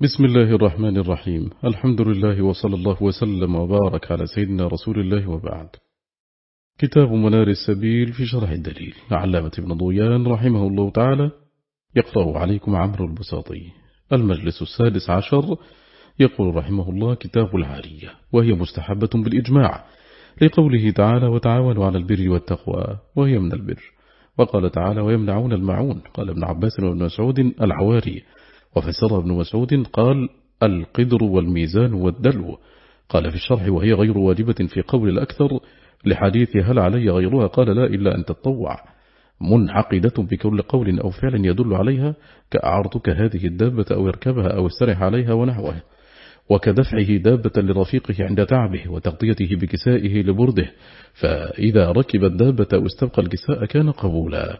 بسم الله الرحمن الرحيم الحمد لله وصلى الله وسلم وبارك على سيدنا رسول الله وبعد كتاب منار السبيل في شرح الدليل علامة ابن ضويان رحمه الله تعالى يقرأ عليكم عمرو البساطي المجلس السادس عشر يقول رحمه الله كتاب العارية وهي مستحبة بالإجماع لقوله تعالى وتعاونوا على البر والتقوى وهي من البر وقال تعالى ويمنعون المعون قال ابن عباس وابن مسعود العواري وفسر ابن مسعود قال القدر والميزان والدلو. قال في الشرح وهي غير واجبة في قول الأكثر لحديث هل علي غيرها؟ قال لا إلا أن تطوع منعقدة بكل قول أو فعل يدل عليها كأعرضك هذه الدابة أو اركبها أو استرح عليها ونحوه. وكدفعه دابة لرفيقه عند تعبه وتغطيته بكسائه لبرده. فإذا ركب الدابة أو استبقى الكساء كان قبولا.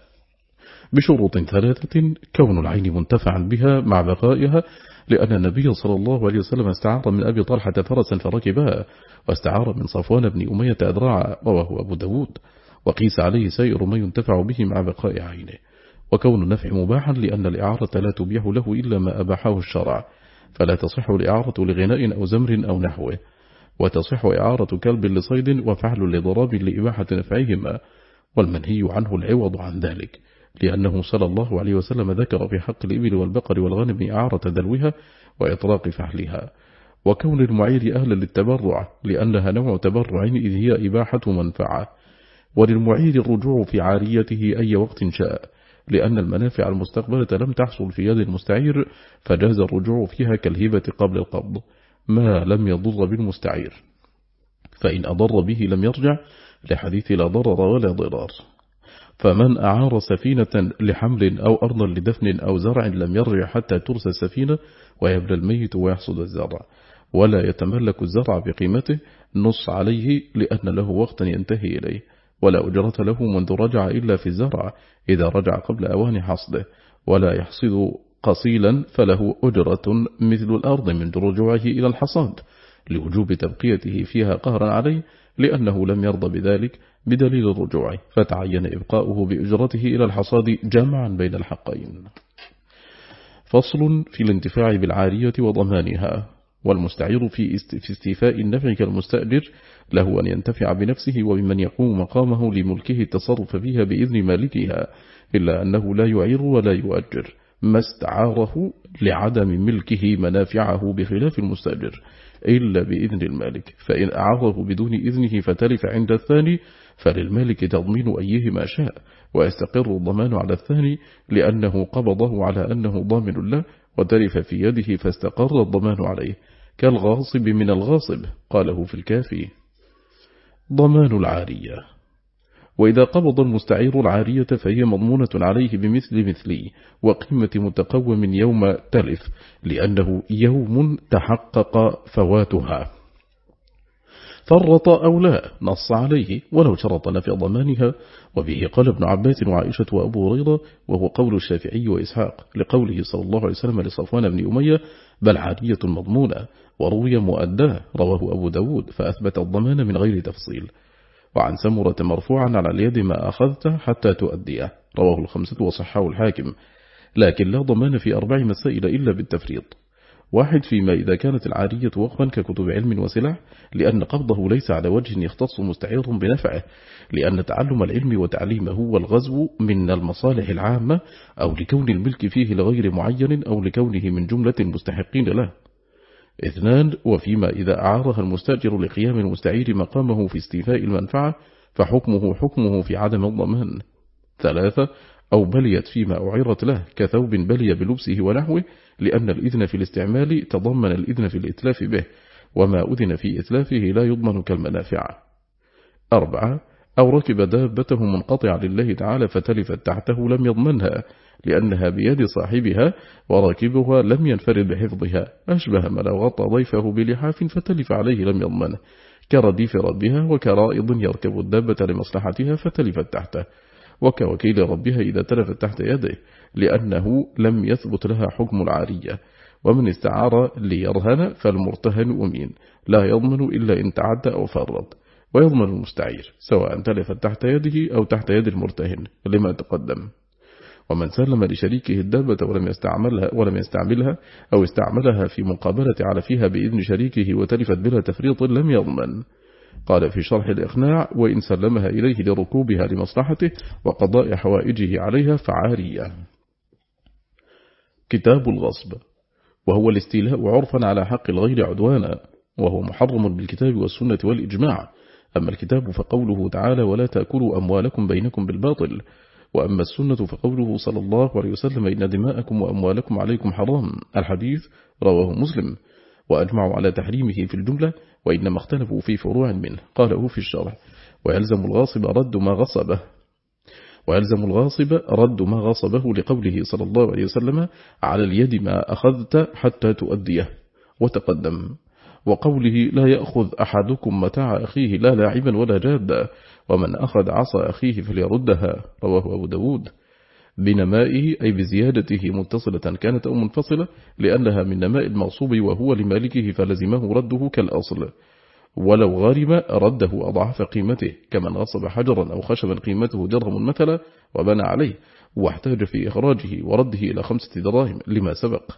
بشروط ثلاثة كون العين منتفعا بها مع بقائها لأن النبي صلى الله عليه وسلم استعار من أبي طلحة فرسا فركبها واستعار من صفوان بن أمية أدراع رواه أبو داود وقيس عليه سائر ما ينتفع به مع بقاء عينه. وكون النفع مباحا لأن الإعارة لا تبيح له إلا ما أباحه الشرع فلا تصح الإعارة لغناء أو زمر أو نحوه. وتصح إعارة كلب لصيد وفعل لضراب لإباحة نفعهما والمنهي عنه العوض عن ذلك. لأنه صلى الله عليه وسلم ذكر في حق الإبل والبقر والغنم إعارة دلوها وإطلاق فحلها. وكون المعير أهلا للتبرع لأنها نوع تبرع إذ هي إباحة منفعة. وللمعير الرجوع في عاريته أي وقت شاء لأن المنافع المستقبلة لم تحصل في يد المستعير فجاز الرجوع فيها كالهبة قبل القبض. ما لم يضر بالمستعير. فإن أضر به لم يرجع لحديث لا ضرر ولا ضرار. فمن أعار سفينة لحمل أو أرضا لدفن أو زرع لم يرجع حتى ترسى السفينة ويبلى الميت ويحصد الزرع ولا يتملك الزرع بقيمته نص عليه لأن له وقتا ينتهي إليه ولا أجرة له منذ رجع إلا في الزرع إذا رجع قبل أوان حصده ولا يحصد قصيلا فله أجرة مثل الأرض من رجوعه إلى الحصاد لوجوب تبقيته فيها قهرا عليه لأنه لم يرضى بذلك بدليل الرجوع فتعين إبقاؤه بأجرته إلى الحصاد جمعا بين الحقين. فصل في الانتفاع بالعارية وضمانها والمستعير في استيفاء النفع كالمستأجر له أن ينتفع بنفسه وبمن يقوم مقامه لملكه التصرف فيها بإذن مالكها إلا أنه لا يعير ولا يؤجر ما استعاره لعدم ملكه منافعه بخلاف المستأجر. إلا بإذن المالك فإن أعاره بدون إذنه فتلف عند الثاني فللمالك تضمين أيه ما شاء ويستقر الضمان على الثاني لأنه قبضه على أنه ضامن له وتلف في يده فاستقر الضمان عليه. كالغاصب من الغاصب قاله في الكافي. ضمان العارية. وإذا قبض المستعير العارية فهي مضمونة عليه بمثل مثلي وقيمة متقوم يوم تلف لأنه يوم تحقق فواتها. فرط أو لا نص عليه ولو شرط نفي ضمانها. وبه قال ابن عباس وعائشة وأبو هريرة وهو قول الشافعي وإسحاق لقوله صلى الله عليه وسلم لصفوان بن أمية بل عادية مضمونة وروي مؤداه رواه أبو داود فأثبت الضمان من غير تفصيل. وعن سمرة مرفوعا على اليد ما أخذته حتى تؤديه. رواه الخمسة وصحاه الحاكم. لكن لا ضمان في أربع مسائل إلا بالتفريط. واحد فيما إذا كانت العارية وقفا ككتب علم وسلع لأن قبضه ليس على وجه يختص مستعير بنفعه لأن تعلم العلم وتعليمه والغزو من المصالح العامة أو لكون الملك فيه لغير معين أو لكونه من جملة المستحقين له. اثنان وفيما إذا أعارها المستأجر لقيام المستعير مقامه في استيفاء المنفعة فحكمه حكمه في عدم الضمان. ثلاثة أو بليت فيما أعيرت له كثوب بلي بلبسه ونحوه لأن الإذن في الاستعمال تضمن الإذن في الإتلاف به وما أذن في إتلافه لا يضمن كالمنافع. أربعة أو ركب دابته منقطعة لله تعالى فتلفت تحته لم يضمنها لأنها بيد صاحبها وراكبها لم ينفرد بحفظها. أشبه لو غطى ضيفه بلحاف فتلف عليه لم يضمنه. كرديف ربها وكرائض يركب الدابة لمصلحتها فتلفت تحته. وكوكيل ربها إذا تلفت تحت يده لأنه لم يثبت لها حكم العارية. ومن استعار ليرهن فالمرتهن أمين. لا يضمن إلا إن تعدى أو فرط. ويضمن المستعير سواء تلفت تحت يده أو تحت يد المرتهن لما تقدم. ومن سلم لشريكه الدابة ولم يستعملها, ولم يستعملها أو استعملها في مقابلة على فيها بإذن شريكه وتلفت بلا تفريط لم يضمن. قال في شرح الإقناع وإن سلمها إليه لركوبها لمصلحته وقضاء حوائجه عليها فعارية. كتاب الغصب. وهو الاستيلاء عرفا على حق الغير عدوانا وهو محرم بالكتاب والسنة والإجماع. أما الكتاب فقوله تعالى ولا تأكلوا أموالكم بينكم بالباطل وأما السنة فقوله صلى الله عليه وسلم إن دماءكم وأموالكم عليكم حرام الحديث رواه مسلم وأجمعوا على تحريمه في الجملة وإنما اختلفوا في فروع منه قاله في الشرح ويلزم الغاصب رد ما غصبه ويلزم الغاصب رد ما غصبه لقوله صلى الله عليه وسلم على اليد ما أخذت حتى تؤديه وتقدم. وقوله لا يأخذ أحدكم متاع أخيه لا لاعبا ولا جادا ومن أخذ عصا أخيه فليردها رواه أبو داود. بنمائه أي بزيادته متصلة كانت أو منفصلة لأنها من نماء المغصوب وهو لمالكه فلزمه رده كالأصل. ولو غارم رده أضعف قيمته كمن غصب حجرا أو خشبا قيمته درهم مثلا وبنى عليه واحتاج في إخراجه ورده إلى خمسة دراهم لما سبق.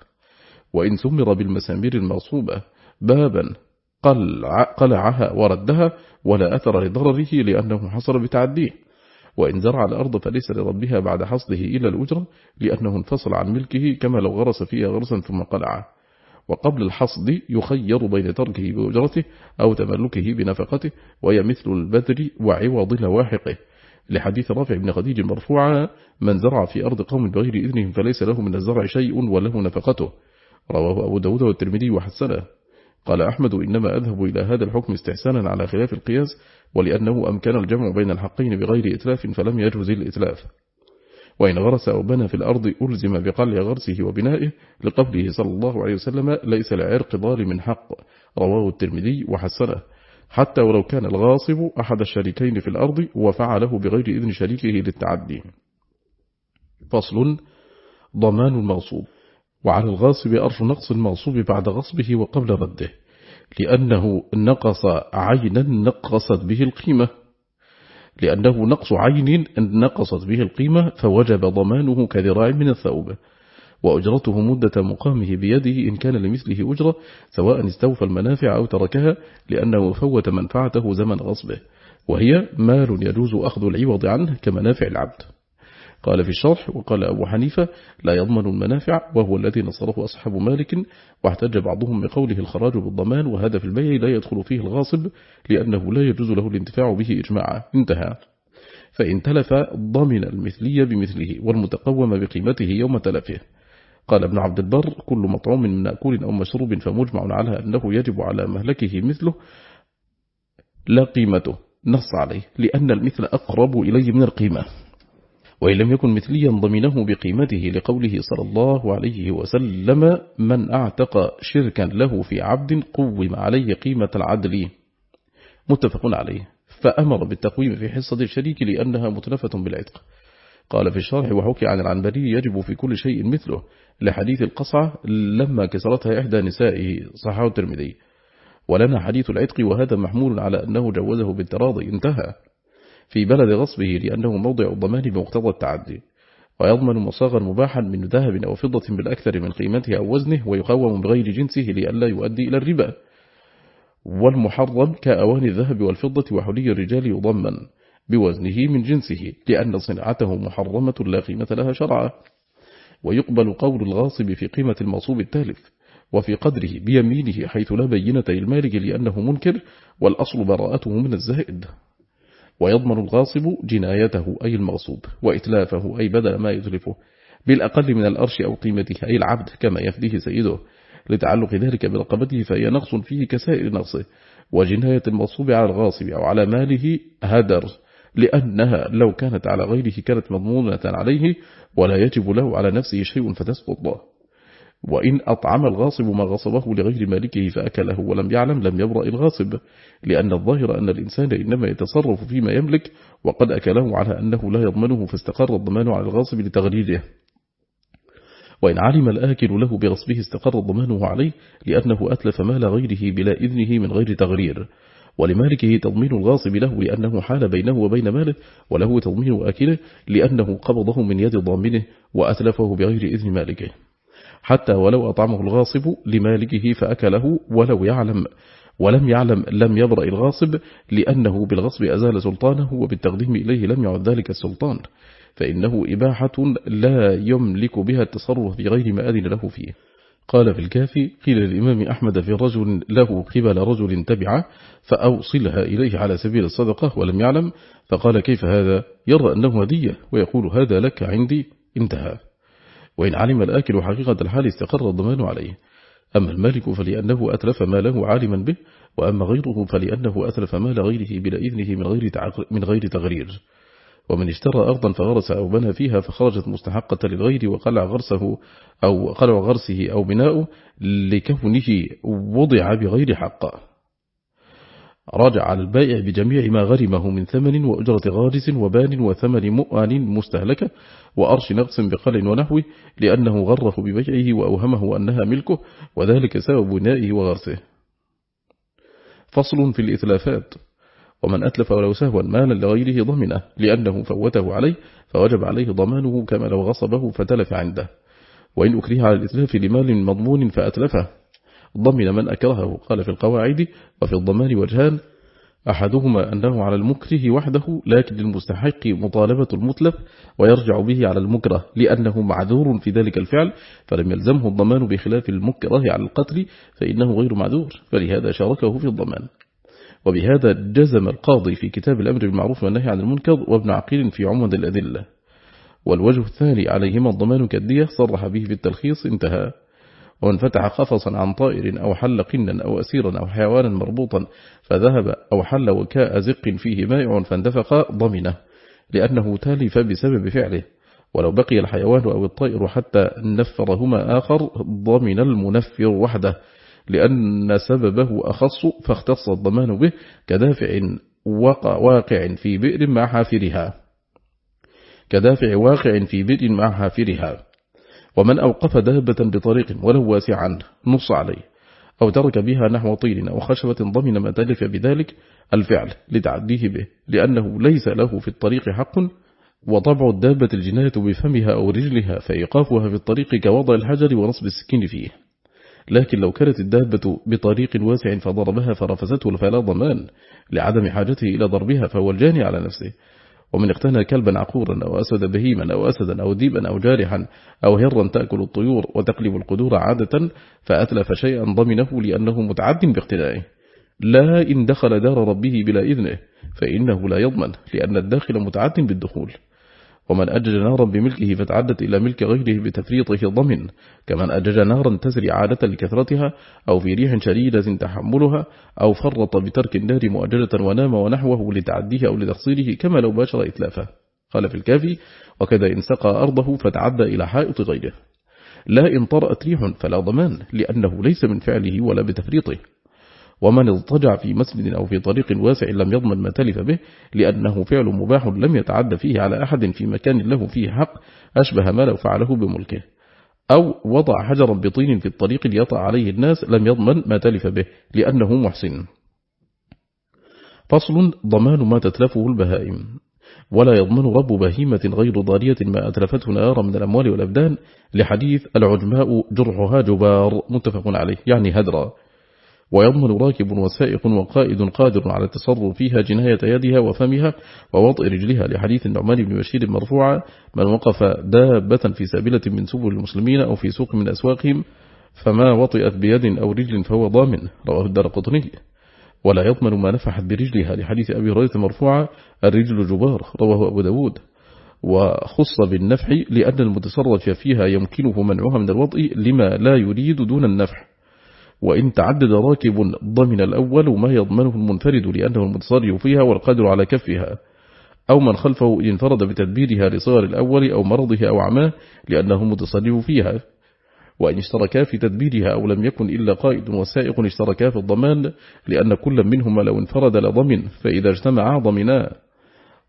وإن سمر بالمسامير المغصوبة بابا قلع قلعها وردها ولا أثر لضرره لأنه حصل بتعديه وإن زرع الأرض فليس لربها بعد حصده إلا الأجرة لأنه انفصل عن ملكه كما لو غرس فيها غرسا ثم قلعه. وقبل الحصد يخير بين تركه بأجرته أو تملكه بنفقته وهي مثل البذر وعوض لواحقه. لحديث رافع بن خديج مرفوعا من زرع في أرض قوم بغير إذنهم فليس له من الزرع شيء وله نفقته رواه أبو داود والترمذي وحسنه. قال أحمد إنما أذهب إلى هذا الحكم استحسانا على خلاف القياس ولأنه أمكن الجمع بين الحقين بغير إتلاف فلم يجوز الإتلاف. وإن غرس أو بنى في الأرض ألزم بقلع غرسه وبنائه لقبله صلى الله عليه وسلم ليس لعرق ظالم حق. رواه الترمذي وحسنه. حتى ولو كان الغاصب أحد الشريكين في الأرض وفعله بغير إذن شريكه للتعدي. فصل ضمان المغصوب. وعلى الغاصب أرش نقص المغصوب بعد غصبه وقبل رده لأنه نقص عينا نقصت به القيمة. لأنه نقص عين نقصت به القيمة فوجب ضمانه كذراع من الثوب وأجرته مدة مقامه بيده إن كان لمثله أجرة سواء استوفى المنافع أو تركها لأنه فوت منفعته زمن غصبه وهي مال يجوز أخذ العوض عنه كمنافع العبد. قال في الشرح وقال أبو حنيفة لا يضمن المنافع وهو الذي نصره أصحاب مالك واحتج بعضهم بقوله الخراج بالضمان وهذا في البيع لا يدخل فيه الغاصب لأنه لا يجوز له الانتفاع به إجماعا. انتهى. فإن تلف ضمن المثلية بمثله والمتقوم بقيمته يوم تلفه. قال ابن عبد البر كل مطعوم من مأكول أو مشروب فمجمع على أنه يجب على مهلكه مثله لا قيمته. نص عليه. لأن المثل أقرب إليه من القيمة. وإن لم يكن مثليا ضمنه بقيمته لقوله صلى الله عليه وسلم من أعتق شركا له في عبد قوم عليه قيمة العدل متفق عليه. فأمر بالتقويم في حصة الشريك لأنها متلفة بالعتق. قال في الشرح وحكي عن العنبري يجب في كل شيء مثله. لحديث القصعة لما كسرتها إحدى نسائه صحاه الترمذي. ولنا حديث العتق وهذا محمول على أنه جوزه بالتراضي انتهى. في بلد غصبه لأنه موضع الضمان بمقتضى التعدي ويضمن مصاغا مباحا من ذهب أو فضة بالأكثر من قيمته أو وزنه ويقوم بغير جنسه لئلا يؤدي إلى الربا. والمحرم كأوان الذهب والفضة وحلي الرجال يضمن بوزنه من جنسه لأن صناعته محرمة لا قيمة لها شرعا. ويقبل قول الغاصب في قيمة المصوب التالف وفي قدره بيمينه حيث لا بينة المالك لأنه منكر والأصل براءته من الزائد. ويضمن الغاصب جنايته أي المغصوب وإتلافه أي بدل ما يتلفه بالأقل من الأرش أو قيمته أي العبد كما يفديه سيده. لتعلق ذلك برقبته فهي نقص فيه كسائر نقصه. وجناية المغصوب على الغاصب أو على ماله هدر لأنها لو كانت على غيره كانت مضمونة عليه ولا يجب له على نفسه شيء فتسقط. وإن أطعم الغاصب ما غصبه لغير مالكه فأكله ولم يعلم لم يبرأ الغاصب لأن الظاهر أن الإنسان إنما يتصرف فيما يملك وقد أكله على أنه لا يضمنه فاستقر الضمان على الغاصب لتغريره وإن علم الآكل له بغصبه استقر ضمانه عليه لأنه أتلف مال غيره بلا إذنه من غير تغرير. ولمالكه تضمين الغاصب له لأنه حال بينه وبين ماله وله تضمين أكله لأنه قبضه من يد ضامنه وأتلفه بغير إذن مالكه. حتى ولو أطعمه الغاصب لمالكه فأكله ولو يعلم ولم يعلم لم يبرأ الغاصب لأنه بالغصب أزال سلطانه وبالتقديم إليه لم يعد ذلك السلطان فإنه إباحة لا يملك بها التصرف بغير ما أذن له فيه. قال في الكافي قيل للإمام أحمد في رجل له قبل رجل تبعه فأوصلها إليه على سبيل الصدقة ولم يعلم فقال كيف هذا؟ يرى أنه هدية ويقول هذا لك عندي انتهى. وإن علم الآكل حقيقة الحال استقر الضمان عليه. أما المالك فلأنه أتلف ماله عالما به وأما غيره فلأنه أتلف مال غيره بلا إذنه من غير, من غير تغرير. ومن اشترى أرضا فغرس أو بنى فيها فخرجت مستحقة للغير وقلع غرسه أو قلع غرسه أو بناؤه لكونه وضع بغير حق. رجع على البائع بجميع ما غرمه من ثمن وأجرة غارس وبان وثمن مؤن مستهلكة وأرش نقص بقل ونحوه لأنه غره ببيعه وأوهمه أنها ملكه وذلك سبب بنائه وغرسه. فصل في الإثلافات ومن أتلف ولو سهوا مالا لغيره ضمنه لأنه فوته عليه فوجب عليه ضمانه كما لو غصبه فتلف عنده. وإن أكره على الإتلاف لمال مضمون فأتلفه. ضمن من أكرهه. قال في القواعد وفي الضمان وجهان أحدهما أنه على المكره وحده لكن المستحق مطالبة المتلف ويرجع به على المكره لأنه معذور في ذلك الفعل فلم يلزمه الضمان بخلاف المكره على القتل فإنه غير معذور فلهذا شاركه في الضمان. وبهذا جزم القاضي في كتاب الأمر بالمعروف والنهي عن المنكر وابن عقيل في عمد الأدلة. والوجه الثاني عليهما الضمان كالدية صرح به بالتلخيص انتهى. ومن فتح قفصا عن طائر أو حل قنا أو أسيرا أو حيوانا مربوطا فذهب أو حل وكاء زق فيه مائع فاندفق ضمنه لأنه تالف بسبب فعله. ولو بقي الحيوان أو الطائر حتى نفرهما آخر ضمن المنفر وحده لأن سببه أخص فاختص الضمان به كدافع واقع في بئر مع حافرها. كدافع واقع في بئر مع حافرها. ومن أوقف دابة بطريق ولو واسعا نص عليه أو ترك بها نحو طين أو خشبة ضمن ما تلف بذلك الفعل لتعديه به لأنه ليس له في الطريق حق. وطبع الدابة الجناية بفمها أو رجلها فإيقافها في الطريق كوضع الحجر ونصب السكين فيه. لكن لو كانت الدابة بطريق واسع فضربها فرفزته فلا ضمان لعدم حاجته إلى ضربها فهو الجاني على نفسه. ومن اقتنى كلبا عقورا أو أسد بهيما أو أسدا أو ديبا أو جارحا أو هرا تأكل الطيور وتقلب القدور عادة فأتلف شيئا ضمنه لأنه متعد باقتنائه. لا إن دخل دار ربه بلا إذنه فإنه لا يضمن لأن الداخل متعد بالدخول. ومن أجج نارا بملكه فتعدت إلى ملك غيره بتفريطه ضمن كمن أجج نارا تسري عادة لكثرتها أو في ريح شديدة تحملها أو فرط بترك النار مؤججة ونام ونحوه لتعديه أو لتقصيره كما لو باشر إتلافه. قال في الكافي وكذا إن سقى أرضه فتعدى إلى حائط غيره. لا إن طرأت ريح فلا ضمان لأنه ليس من فعله ولا بتفريطه. ومن اضطجع في مسجد أو في طريق واسع لم يضمن ما تلف به لأنه فعل مباح لم يتعد فيه على أحد في مكان له فيه حق أشبه ما لو فعله بملكه. أو وضع حجرا بطين في الطريق ليطع عليه الناس لم يضمن ما تلف به لأنه محسن. فصل ضمان ما تتلفه البهائم. ولا يضمن رب بهيمة غير ضارية ما أتلفته نارا من الأموال والأبدان لحديث العجماء جرحها جبار متفق عليه يعني هدرا. ويضمن راكب وسائق وقائد قادر على التصرف فيها جناية يدها وفمها ووضع رجلها لحديث النعمان بن بشير مرفوعا من وقف دابة في سابلة من سبل المسلمين أو في سوق من أسواقهم فما وطئت بيد أو رجل فهو ضامن. رواه الدار قطني. ولا يضمن ما نفحت برجلها لحديث أبي هريرة مرفوعا الرجل جبار رواه أبو داود. وخص بالنفح لأن المتصرف فيها يمكنه منعها من الوضع لما لا يريد دون النفح. وإن تعدد راكب ضمن الأول ما يضمنه المنفرد لأنه المتصرف فيها والقادر على كفها أو من خلفه إن انفرد بتدبيرها لصغر الأول أو مرضه أو عماه لأنه متصرف فيها وإن اشتركا في تدبيرها أو لم يكن إلا قائد وسائق اشتركا في الضمان لأن كل منهما لو انفرد لضمن فإذا اجتمعا ضمنا.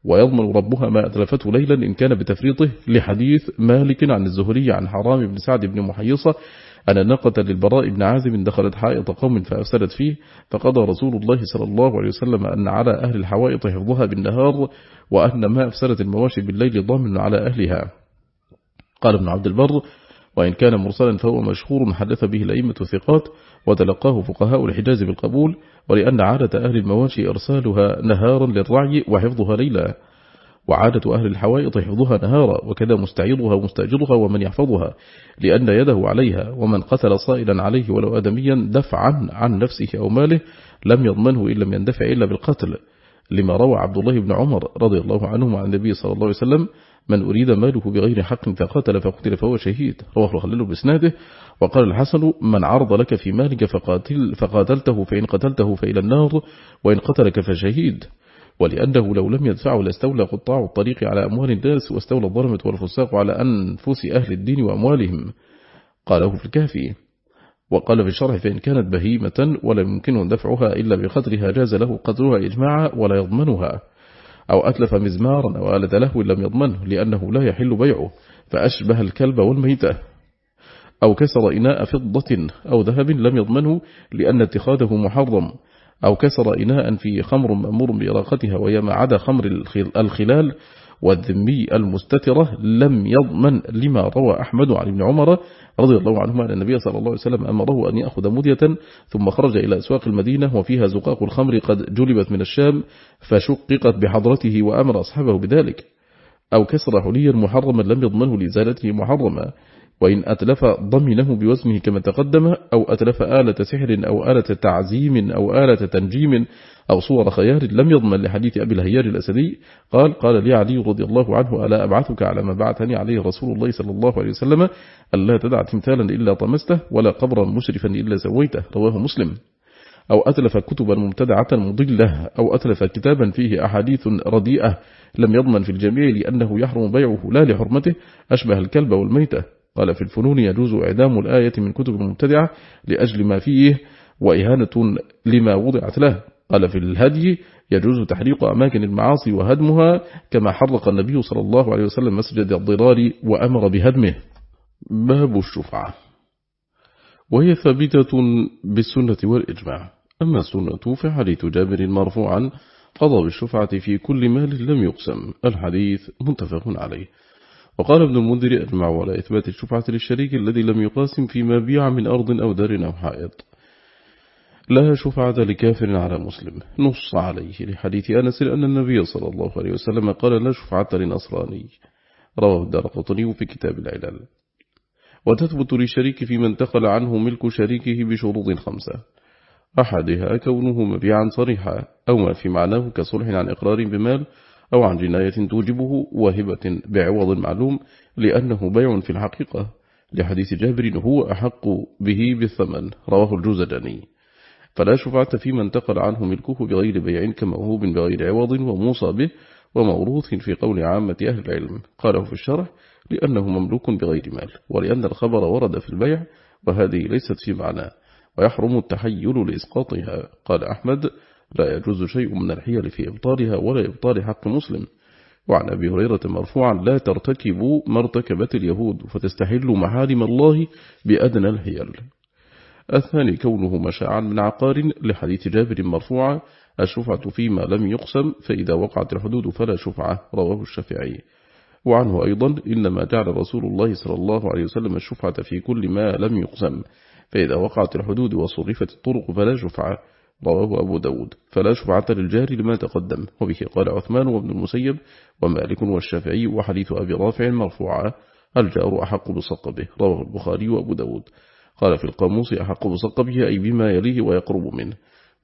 ويضمن ربها ما أتلفته ليلا إن كان بتفريطه لحديث مالك عن الزهري عن حرام بن سعد بن محيصة أن الناقة للبراء بن عازم دخلت حائط قوم فأفسدت فيه فقضى رسول الله صلى الله عليه وسلم أن على أهل الحوائط حفظها بالنهار وأن ما أفسدت المواشي بالليل ضامن على أهلها. قال ابن عبد البر وإن كان مرسلا فهو مشهور حدث به الأئمة الثقات وتلقاه فقهاء الحجاز بالقبول ولأن عادة أهل المواشي إرسالها نهارا للرعي وحفظها ليلا. وعادة أهل الحوائط حفظها نهارا وكذا مستعيضها ومستأجرها ومن يحفظها لأن يده عليها ومن قتل صائلا عليه ولو آدميا دفعا عن نفسه أو ماله لم يضمنه إن لم يندفع إلا بالقتل. لما روى عبد الله بن عمر رضي الله عنه عن النبي صلى الله عليه وسلم من أريد ماله بغير حق فقاتل فقتل فهو شهيد. رواه الخليل بسناده وقال الحسن من عرض لك في مالك فقاتل فقاتلته فإن قتلته فإلى النار وإن قتلك فشهيد. ولأنه لو لم يدفعه لاستولى قطاع الطريق على أموال الناس واستولى الظلمة والفساق على أنفس أهل الدين وأموالهم. قاله في الكافي وقال في الشرح فإن كانت بهيمة ولا يمكن دفعها إلا بقدرها جاز له قدرها إجماعا ولا يضمنها. أو أتلف مزمارا أو آلة له لم يضمنه لأنه لا يحل بيعه. فأشبه الكلب والميتة. أو كسر إناء فضة أو ذهب لم يضمنه لأن اتخاذه محرم. أو كسر إناء في خمر مأمور بإراقتها عدا خمر الخلال والذمي المستترة لم يضمن لما روى أحمد عن ابن عمر رضي الله عنهما أن النبي صلى الله عليه وسلم أمره أن يأخذ مدية ثم خرج إلى أسواق المدينة وفيها زقاق الخمر قد جلبت من الشام فشققت بحضرته وأمر أصحابه بذلك أو كسر حليا محرما لم يضمنه لإزالته محرما وإن أتلف ضمنه بوزنه كما تقدم أو أتلف آلة سحر أو آلة تعزيم أو آلة تنجيم أو صور خيار لم يضمن لحديث أبي الهيار الأسدي قال قال لي علي رضي الله عنه ألا أبعثك على ما بعثني عليه رسول الله صلى الله عليه وسلم ألا تدع تمثالا إلا طمسته ولا قبرا مشرفا إلا سويته. رواه مسلم. أو أتلف كتبا مبتدعة مضلة أو أتلف كتابا فيه أحاديث رديئة لم يضمن في الجميع لأنه يحرم بيعه لا لحرمته أشبه الكلب والميتة. قال في الفنون يجوز إعدام الآية من كتب المبتدعة لأجل ما فيه وإهانة لما وضعت له. قال في الهدي يجوز تحريق أماكن المعاصي وهدمها كما حرق النبي صلى الله عليه وسلم مسجد الضرار وأمر بهدمه. باب الشفعة. وهي ثابتة بالسنة والإجماع. أما السنة فحديث جابر مرفوعا قضى بالشفعة في كل مال لم يقسم. الحديث متفق عليه. وقال ابن المنذر أجمع على إثبات الشفعة للشريك الذي لم يقاسم فيما بيع من أرض أو دار أو حائط. لا شفعة لكافر على مسلم. نص عليه. لحديث أنس أن النبي صلى الله عليه وسلم قال لا شفعة لنصراني رواه الدار قطني في كتاب العلال وتثبت للشريك في من انتقل عنه ملك شريكه بشروط خمسة. أحدها كونه مبيعا صريحا أو ما في معناه كصلح عن إقرار بمال أو عن جناية توجبه واهبة بعوض معلوم لأنه بيع في الحقيقة لحديث جابر هو أحق به بالثمن رواه الجوزجاني. فلا شفعة فيما انتقل عنه ملكه بغير بيع كموهوب بغير عوض وموصى به وموروث في قول عامة أهل العلم. قاله في الشرح لأنه مملوك بغير مال ولأن الخبر ورد في البيع وهذه ليست في معناه ويحرم التحيل لإسقاطها قال أحمد. لا يجوز شيء من الحيل في إبطالها ولا إبطال حق مسلم. وعن أبي هريرة مرفوعا لا ترتكبوا مرتكبة اليهود فتستحلوا محارم الله بأدنى الحيل. الثاني كونه مشاعا من عقار لحديث جابر مرفوعا الشفعة فيما لم يقسم فإذا وقعت الحدود فلا شفعة رواه الشافعي. وعنه أيضا إنما جعل رسول الله صلى الله عليه وسلم الشفعة في كل ما لم يقسم فإذا وقعت الحدود وصرفت الطرق فلا شفعة. رواه أبو داود. فلا شفعة للجار لما تقدم. وبه قال عثمان وابن المسيب ومالك والشافعي وحديث أبي رافع مرفوعا الجار أحق بصقبه. رواه البخاري وأبو داود. قال في القاموس أحق بصقبه أي بما يليه ويقرب منه.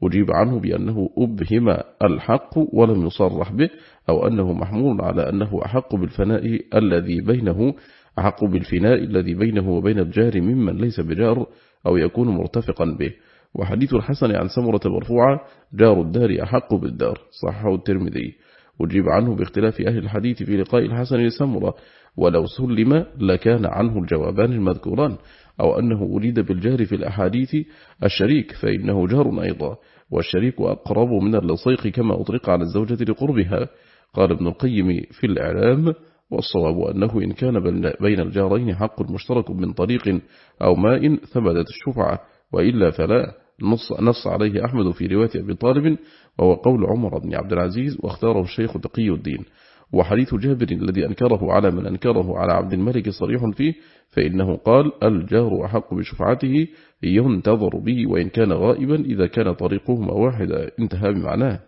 وجيب عنه بأنه أبهم الحق ولم يصرح به أو أنه محمول على أنه أحق بالفناء الذي بينه أحق بالفناء الذي بينه وبين الجار ممن ليس بجار أو يكون مرتفقا به. وحديث الحسن عن سمرة مرفوعة جار الدار أحق بالدار صحه الترمذي. وجيب عنه باختلاف أهل الحديث في لقاء الحسن لسمرة ولو سلم لكان عنه الجوابان المذكوران أو أنه أريد بالجار في الأحاديث الشريك فإنه جار أيضا والشريك أقرب من اللصيق كما أطلق على الزوجة لقربها. قال ابن القيم في الإعلام والصواب أنه إن كان بين الجارين حق مشترك من طريق أو ماء ثبتت الشفعة وإلا فلا. نص, نص عليه أحمد في رواية أبي طالب وهو قول عمر بن عبد العزيز واختاره الشيخ تقي الدين. وحديث جابر الذي أنكره على من أنكره على عبد الملك صريح فيه فإنه قال الجار أحق بشفعته ينتظر به وإن كان غائبا إذا كان طريقهما واحدا انتهى بمعناه.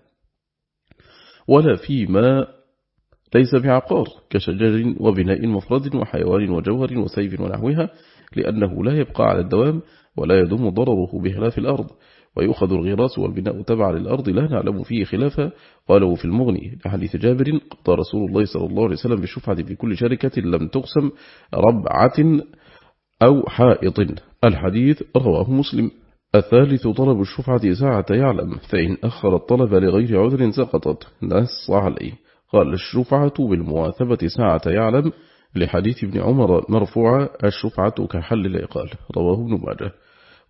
ولا فيما ليس بعقار كشجر وبناء مفرد وحيوان وجوهر وسيف ونحوها لأنه لا يبقى على الدوام ولا يدوم ضرره بخلاف الأرض ويؤخذ الغراس والبناء تبع للأرض لا نعلم فيه خلافا. قاله في المغني لحديث جابر قضى رسول الله صلى الله عليه وسلم بالشفعة في كل شركة لم تقسم ربعة أو حائط. الحديث رواه مسلم. الثالث طلب الشفعة ساعة يعلم فإن أخر الطلب لغير عذر سقطت. نص عليه. قال الشفعة بالمواثبة ساعة يعلم. لحديث ابن عمر مرفوعة الشفعة كحل العقال. رواه ابن ماجه.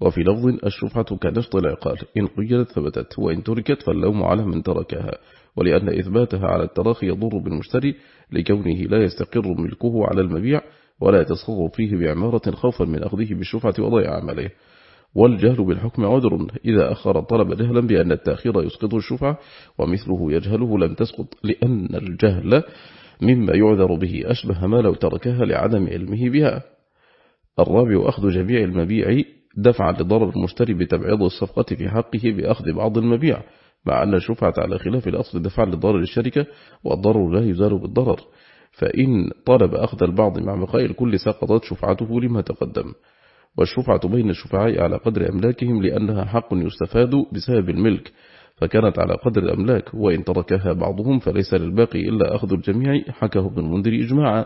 وفي لفظ الشفعة كنشط العقال إن قيلت ثبتت وإن تركت فاللوم على من تركها. ولأن إثباتها على التراخي يضر بالمشتري لكونه لا يستقر ملكه على المبيع ولا يتصرف فيه بعمارة خوفا من أخذه بالشفعة وضيع عمله. والجهل بالحكم عذر إذا أخر الطلب جهلا بأن التأخير يسقط الشفعة ومثله يجهله لم تسقط لأن الجهل مما يعذر به أشبه ما لو تركها لعدم علمه بها. الرابع أخذ جميع المبيع دفعا لضرر المشتري بتبعيض الصفقة في حقه بأخذ بعض المبيع مع أن الشفعة على خلاف الأصل دفعا لضرر الشركة والضرر لا يزال بالضرر فإن طلب أخذ البعض مع بقاء الكل سقطت شفعته لما تقدم. والشفعة بين الشفعاء على قدر أملاكهم لأنها حق يستفاد بسبب الملك فكانت على قدر الأملاك وإن تركها بعضهم فليس للباقي إلا أخذ الجميع حكه ابن المنذر إجماعا.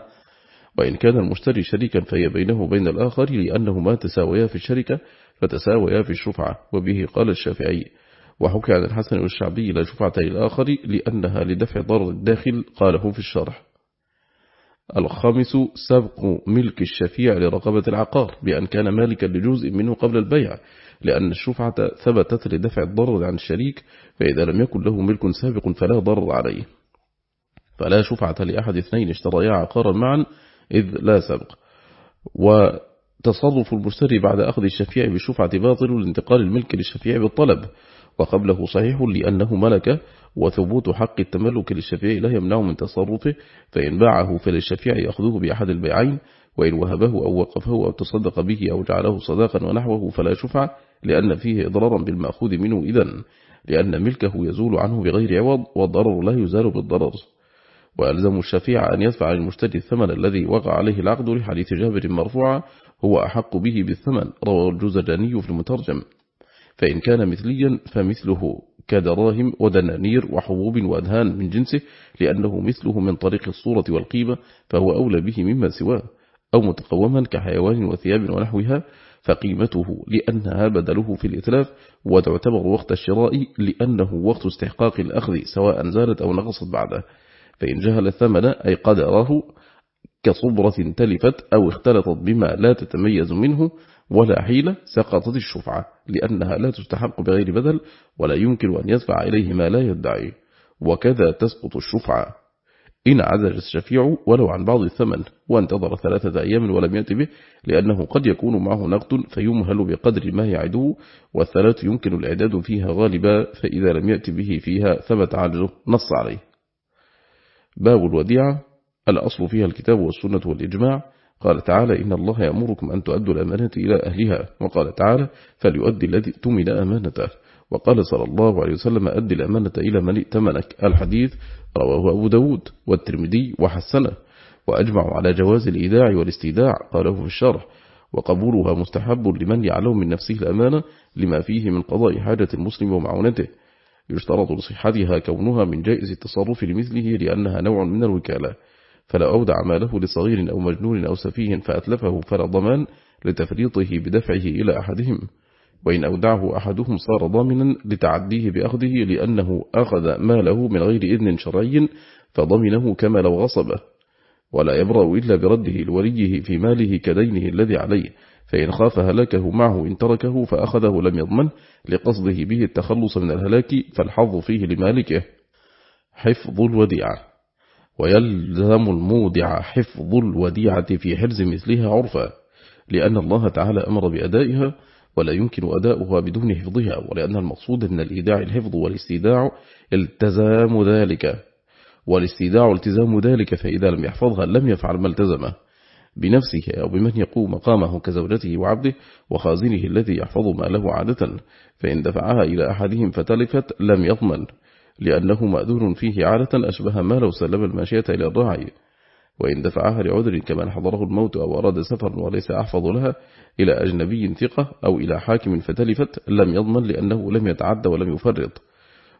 وإن كان المشتري شريكا فهي بينه وبين الآخر لأنهما تساويا في الشركة فتساويا في الشفعة وبه قال الشافعي وحكى عن الحسن والشعبي لا شفعة للآخر لأنها لدفع ضرر الداخل قاله في الشرح. الخامس سبق ملك الشفيع لرقبة العقار بأن كان مالكا لجزء منه قبل البيع لأن الشفعة ثبتت لدفع الضرر عن الشريك فإذا لم يكن له ملك سابق فلا ضرر عليه. فلا شفعة لأحد اثنين اشتريا عقارا معا إذ لا سبق. وتصرف المشتري بعد أخذ الشفيع بالشفعة باطل لانتقال الملك للشفيع بالطلب. وقبله صحيح لأنه ملك وثبوت حق التملك للشفيع لا يمنع من تصرفه فإن باعه فللشفيع يأخذه بأحد البيعين وإن وهبه أو وقفه أو تصدق به أو جعله صداقا ونحوه فلا شفع لأن فيه إضرارا بالمأخوذ منه إذن لأن ملكه يزول عنه بغير عوض والضرر لا يزال بالضرر. وألزم الشفيع أن يدفع للمشتري الثمن الذي وقع عليه العقد لحديث جابر مرفوعا هو أحق به بالثمن رواه الجزجاني في المترجم. فإن كان مثليا فمثله كدراهم ودنانير وحبوب وأدهان من جنسه لأنه مثله من طريق الصورة والقيمة فهو أولى به مما سواه. أو متقوما كحيوان وثياب ونحوها فقيمته لأنها بدله في الإتلاف وتعتبر وقت الشراء لأنه وقت استحقاق الأخذ سواء زالت أو نقصت بعده. فإن جهل الثمن أي قدره كصبرة تلفت أو اختلطت بما لا تتميز منه ولا حيلة سقطت الشفعة لأنها لا تستحق بغير بدل ولا يمكن أن يدفع إليه ما لا يدعي وكذا تسقط الشفعة. إن عزج الشفيع ولو عن بعض الثمن وانتظر ثلاثة أيام ولم يأتي به لأنه قد يكون معه نقد فيمهل بقدر ما يعده والثلاث يمكن الإعداد فيها غالبا فإذا لم يأتي به فيها ثبت عجزه نص عليه. باب الوديعة الأصل فيها الكتاب والسنة والإجماع. قال تعالى إن الله يأمركم أن تؤدوا الأمانة إلى أهلها. وقال تعالى فليؤدي الذي تمن أمانته. وقال صلى الله عليه وسلم أدي الأمانة إلى من ائتمنك. الحديث رواه أبو داود والترمذي وحسنه. وأجمع على جواز الإيداع والاستيداع قاله في الشرح. وقبولها مستحب لمن يعلم من نفسه الأمانة لما فيه من قضاء حاجة المسلم ومعونته. يشترط لصحتها كونها من جائز التصرف لمثله لأنها نوع من الوكالة. فلو أودع ماله لصغير أو مجنون أو سفيه فأتلفه فلا ضمان لتفريطه بدفعه إلى أحدهم. وإن أودعه أحدهم صار ضامنا لتعديه بأخذه لأنه أخذ ماله من غير إذن شرعي فضمنه كما لو غصبه ولا يبرأ إلا برده لوليه في ماله كدينه الذي عليه. فإن خاف هلاكه معه إن تركه فأخذه لم يضمن لقصده به التخلص من الهلاك فالحظ فيه لمالكه. حفظ الوديعة. ويلزم المودع حفظ الوديعة في حرز مثلها عرفا لأن الله تعالى أمر بأدائها ولا يمكن أداؤها بدون حفظها ولأن المقصود من الإيداع الحفظ والاستيداع التزام ذلك. والاستيداع التزام ذلك فإذا لم يحفظها لم يفعل ما التزمه. بنفسه أو بمن يقوم مقامه كزوجته وعبده وخازنه الذي يحفظ ما له عادة فإن دفعها إلى أحدهم فتلفت لم يضمن لأنه مأذور فيه عادة أشبه ما لو سلم الماشية إلى الراعي وإن دفعها لعذر كمن حضره الموت أو أراد سفر وليس أحفظ لها إلى أجنبي ثقة أو إلى حاكم فتلفت لم يضمن لأنه لم يتعد ولم يفرط.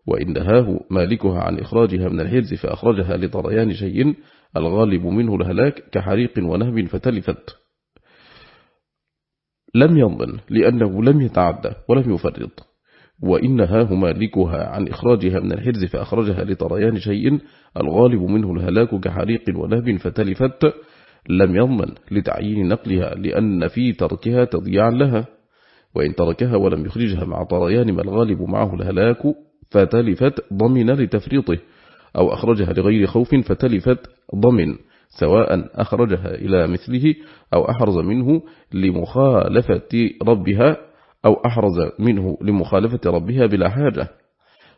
وإن نهاه مالكها عن إخراجها من الحرز فأخرجها لطريان شيء الغالب منه الهلاك كحريق ونهب فتلفت. لم يضمن لأنه لم يتعدى ولم يفرط وإن نهاه مالكها عن إخراجها من الحرز فأخرجها لطريان شيء. الغالب منه الهلاك كحريق ونهب فتلفت. لم يضمن لتعيين نقلها لأن في تركها تضيعا لها وإن تركها ولم يخرجها مع طريان ما الغالب معه الهلاك فتلفت ضمن لتفريطه. أو أخرجها لغير خوف فتلفت ضمن سواء أخرجها إلى مثله أو أحرز منه لمخالفة ربها أو أحرز منه لمخالفة ربها بلا حاجة.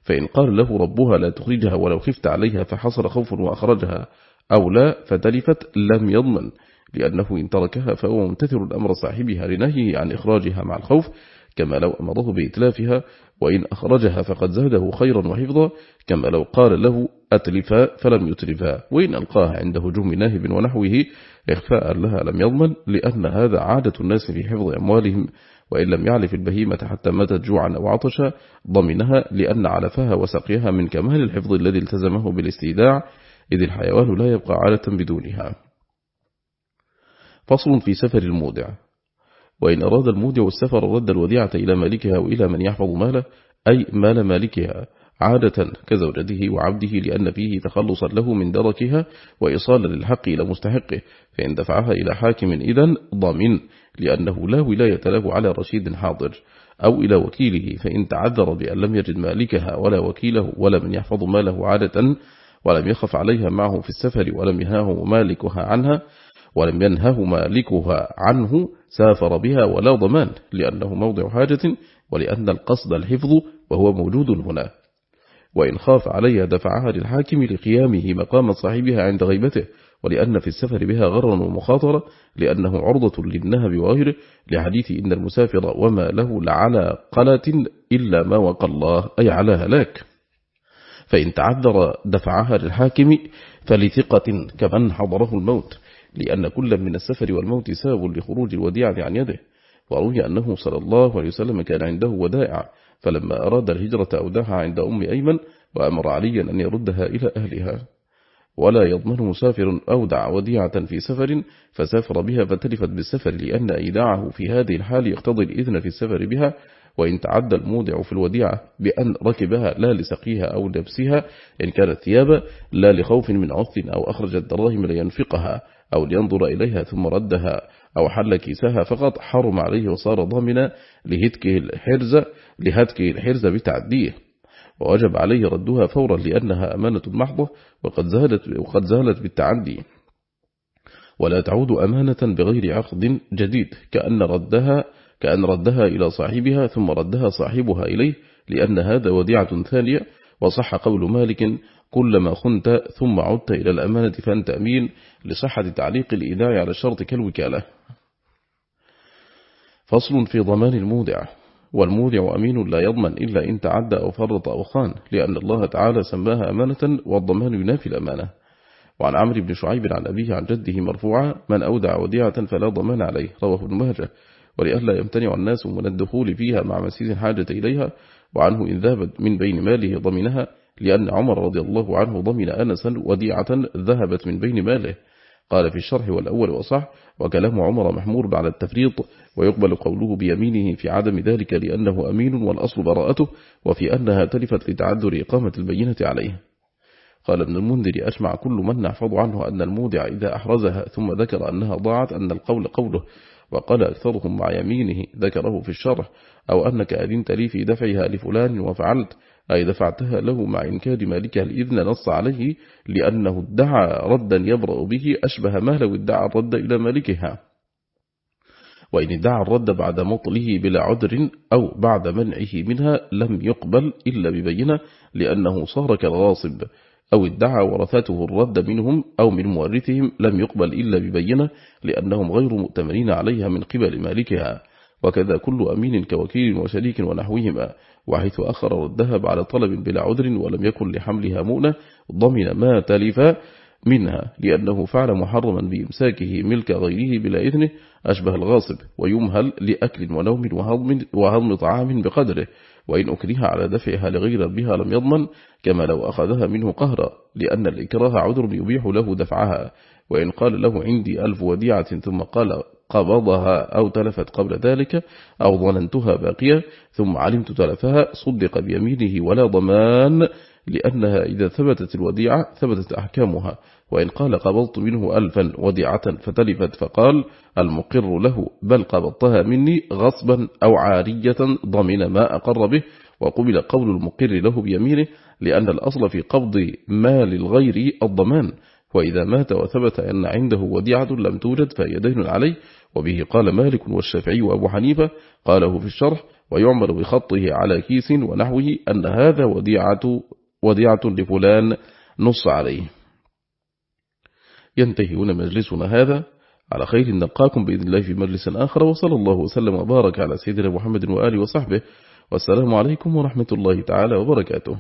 فإن قال له ربها لا تخرجها ولو خفت عليها فحصل خوف وأخرجها أو لا فتلفت لم يضمن لأنه إن تركها فهو ممتثر الأمر صاحبها لنهيه عن إخراجها مع الخوف كما لو أمره بإتلافها وإن أخرجها فقد زاده خيرا وحفظا كما لو قال له أتلفا فلم يتلفا وإن ألقاها عند هجوم ناهب ونحوه إخفاء لها لم يضمن لأن هذا عادة الناس في حفظ أموالهم وإن لم يعلف البهيمة حتى ماتت جوعا أو عطشا ضمنها لأن علفها وسقيها من كمال الحفظ الذي التزمه بالاستيداع إذ الحيوان لا يبقى عالة بدونها. فصل في سفر المودع وإن أراد المودع السفر رد الوديعة إلى مالكها وإلى من يحفظ ماله أي مال مالكها عادة كزوجته وعبده لأن فيه تخلصا له من دركها وإصالا للحق إلى مستحقه فإن دفعها إلى حاكم إذن ضامن لأنه لا ولاية له على رشيد حاضر أو إلى وكيله فإن تعذر بأن لم يجد مالكها ولا وكيله ولا من يحفظ ماله عادة ولم يخف عليها معه في السفر ولم يهاه مالكها عنها ولم ينهه مالكها عنه سافر بها ولا ضمان لأنه موضع حاجة ولأن القصد الحفظ وهو موجود هنا. وإن خاف عليها دفعها للحاكم لقيامه مقام صاحبها عند غيبته ولأن في السفر بها غرا ومخاطرة لأنه عرضة للنهب وغيره لحديث إن المسافر وما له لعلى قلة إلا ما وقى الله أي على هلاك. فإن تعذر دفعها للحاكم فلثقة كمن حضره الموت. لأن كل من السفر والموت ساب لخروج الوديعة عن يده. وروي أنه صلى الله عليه وسلم كان عنده ودائع فلما أراد الهجرة أودعها عند أم أيمن وأمر عليا أن يردها إلى أهلها. ولا يضمن مسافر أودع وديعة في سفر فسافر بها فتلفت بالسفر لأن إيداعه في هذه الحال يقتضي الإذن في السفر بها. وإن تعدى المودع في الوديعة بأن ركبها لا لسقيها أو لبسها إن كانت ثيابا لا لخوف من عث أو أخرج الدراهم لينفقها. أو لينظر إليها ثم ردها أو حل كيسها فقط حرم عليه وصار ضامنا لهتكه الحرز لهتكه الحرز بتعديه. ووجب عليه ردها فورا لأنها أمانة محضة وقد زالت, وقد زالت بالتعدي. ولا تعود أمانة بغير عقد جديد كأن ردها كأن ردها إلى صاحبها ثم ردها صاحبها إليه لأن هذا وديعة ثانية وصح قول مالك كلما خنت ثم عدت إلى الأمانة فأنت أمين لصحة تعليق الإيداع على الشرط كالوكالة. فصل في ضمان المودع والمودع أمين لا يضمن إلا إن تعدى أو فرط أو خان لأن الله تعالى سماها أمانة والضمان ينافي الأمانة. وعن عمرو بن شعيب عن أبيه عن جده مرفوعا من أودع وديعة فلا ضمان عليه. رواه ابن ماجه. ولأهلا يمتنع الناس من الدخول فيها مع مسيس حاجة إليها وعنه إن ذهبت من بين ماله ضمنها لأن عمر رضي الله عنه ضمن أنسا وديعة ذهبت من بين ماله. قال في الشرح والأول وصح وكلام عمر محمور على التفريط ويقبل قوله بيمينه في عدم ذلك لأنه أمين والأصل براءته وفي أنها تلفت لتعذر إقامة البينة عليه. قال ابن المنذر أجمع كل من نحفظ عنه أن المودع إذا أحرزها ثم ذكر أنها ضاعت أن القول قوله. وقال أكثرهم مع يمينه ذكره في الشرح أو أنك أذنت لي في دفعها لفلان وفعلت أي دفعتها له مع إنكار مالكها الإذن نص عليه لأنه ادعى ردا يبرأ به أشبه ما لو ادعى الرد إلى مالكها. وإن ادعى الرد بعد مطله بلا عذر أو بعد منعه منها لم يقبل إلا ببينة لأنه صار كالغاصب. أو ادعى ورثته الرد منهم أو من مورثهم لم يقبل إلا ببينة لأنهم غير مؤتمنين عليها من قبل مالكها. وكذا كل أمين كوكيل وشريك ونحوهما وحيث أخر ردها بعد طلب بلا عذر ولم يكن لحملها مؤنة ضمن ما تلف منها لأنه فعل محرما بإمساكه ملك غيره بلا إذنه أشبه الغاصب ويمهل لأكل ونوم وهضم, وهضم طعام بقدره. وإن أكره على دفعها لغير بها لم يضمن كما لو أخذها منه قهرا لأن الإكراه عذر يبيح له دفعها. وإن قال له عندي ألف وديعة ثم قال قبضها أو تلفت قبل ذلك أو ظننتها باقية ثم علمت تلفها صدق بيمينه ولا ضمان لأنها إذا ثبتت الوديعة ثبتت أحكامها. وإن قال قبضت منه ألفا وديعة فتلفت فقال المقر له بل قبضتها مني غصبا أو عارية ضمن ما أقر به وقبل قول المقر له بيمينه لأن الأصل في قبض مال الغير الضمان وإذا مات وثبت أن عنده وديعة لم توجد فهي دين عليه وبه قال مالك والشافعي وأبو حنيفة قاله في الشرح ويعمل بخطه على كيس ونحوه أن هذا وديعة, وديعة لفلان نص عليه. ينتهي مجلسنا هذا. على خير نلقاكم بإذن الله في مجلس آخر. وصلى الله وسلم وبارك على سيدنا محمد وآله وصحبه. والسلام عليكم ورحمة الله تعالى وبركاته.